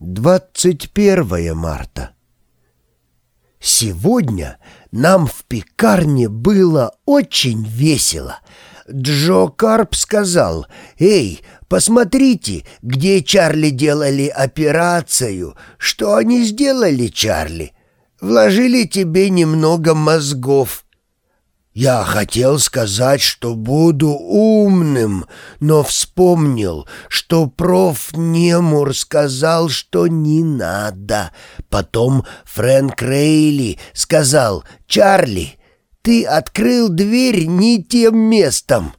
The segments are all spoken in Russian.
21 марта. Сегодня нам в пекарне было очень весело. Джо Карп сказал, «Эй, посмотрите, где Чарли делали операцию. Что они сделали, Чарли? Вложили тебе немного мозгов». Я хотел сказать, что буду умным, но вспомнил, что проф. Немур сказал, что не надо. Потом Фрэнк Рейли сказал, «Чарли, ты открыл дверь не тем местом».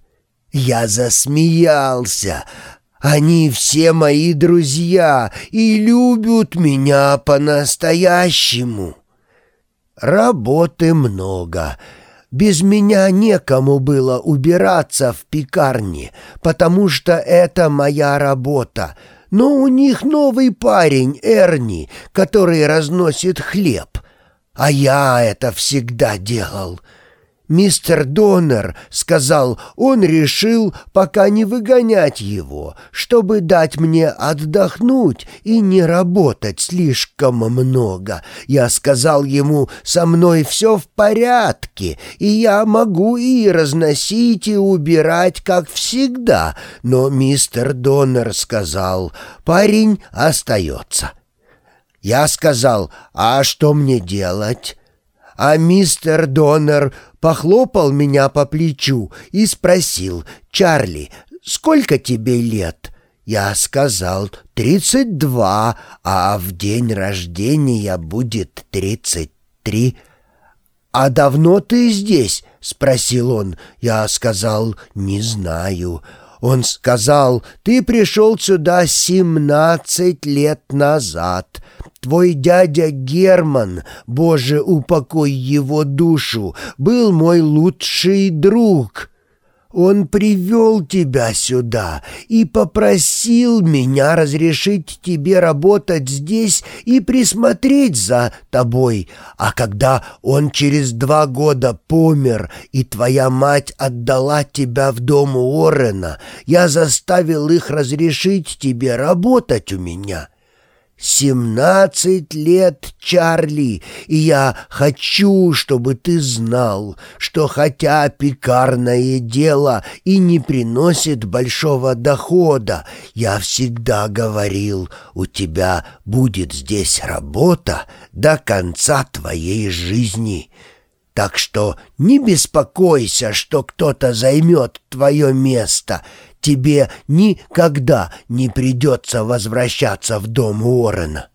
Я засмеялся. Они все мои друзья и любят меня по-настоящему. Работы много — без меня некому было убираться в пекарне, потому что это моя работа. Но у них новый парень, Эрни, который разносит хлеб. А я это всегда делал. Мистер Доннер сказал, он решил пока не выгонять его, чтобы дать мне отдохнуть и не работать слишком много. Я сказал ему, со мной все в порядке, и я могу и разносить, и убирать, как всегда. Но мистер Доннер сказал, парень остается. Я сказал, а что мне делать? А мистер Доннер похлопал меня по плечу и спросил, «Чарли, сколько тебе лет?» Я сказал, «Тридцать два, а в день рождения будет тридцать три». «А давно ты здесь?» — спросил он. Я сказал, «Не знаю». Он сказал, «Ты пришел сюда семнадцать лет назад. Твой дядя Герман, Боже, упокой его душу, был мой лучший друг. Он привел тебя сюда и попросил меня разрешить тебе работать здесь и присмотреть за тобой. А когда он через два года помер, и твоя мать отдала тебя в дом Уоррена, я заставил их разрешить тебе работать у меня». «Семнадцать лет, Чарли, и я хочу, чтобы ты знал, что хотя пекарное дело и не приносит большого дохода, я всегда говорил, у тебя будет здесь работа до конца твоей жизни». Так что не беспокойся, что кто-то займет твое место тебе никогда не придется возвращаться в дом Уоррена.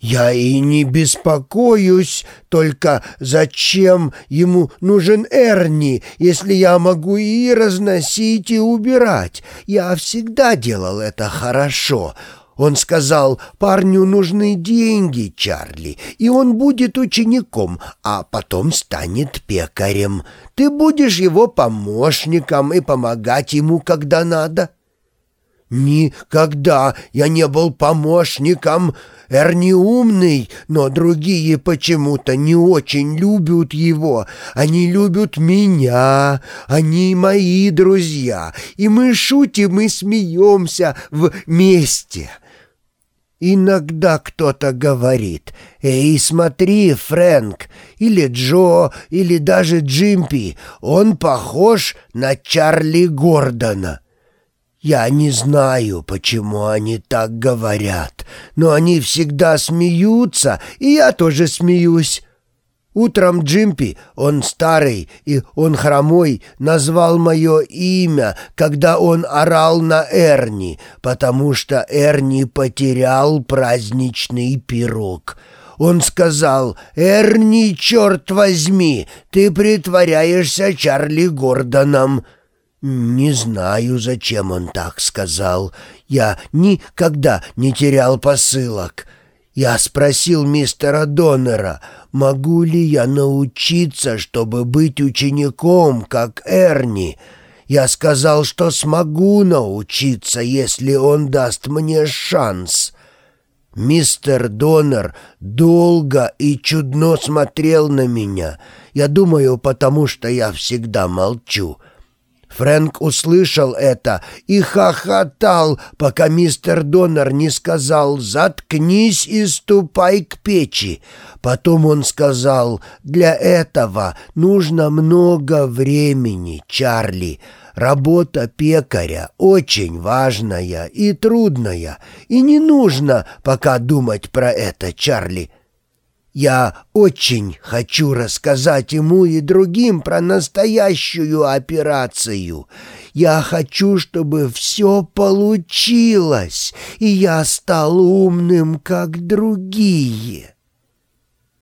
«Я и не беспокоюсь, только зачем ему нужен Эрни, если я могу и разносить, и убирать? Я всегда делал это хорошо. Он сказал, парню нужны деньги, Чарли, и он будет учеником, а потом станет пекарем. Ты будешь его помощником и помогать ему, когда надо». «Никогда я не был помощником. Эрни умный, но другие почему-то не очень любят его. Они любят меня, они мои друзья, и мы шутим и смеемся вместе». Иногда кто-то говорит «Эй, смотри, Фрэнк, или Джо, или даже Джимпи, он похож на Чарли Гордона». Я не знаю, почему они так говорят, но они всегда смеются, и я тоже смеюсь. Утром Джимпи, он старый и он хромой, назвал мое имя, когда он орал на Эрни, потому что Эрни потерял праздничный пирог. Он сказал, «Эрни, черт возьми, ты притворяешься Чарли Гордоном». Не знаю, зачем он так сказал. Я никогда не терял посылок. Я спросил мистера Доннера, могу ли я научиться, чтобы быть учеником, как Эрни. Я сказал, что смогу научиться, если он даст мне шанс. Мистер Доннер долго и чудно смотрел на меня. Я думаю, потому что я всегда молчу. Фрэнк услышал это и хохотал, пока мистер Донор не сказал «Заткнись и ступай к печи». Потом он сказал «Для этого нужно много времени, Чарли». Работа пекаря очень важная и трудная, и не нужно пока думать про это, Чарли. Я очень хочу рассказать ему и другим про настоящую операцию. Я хочу, чтобы все получилось, и я стал умным, как другие».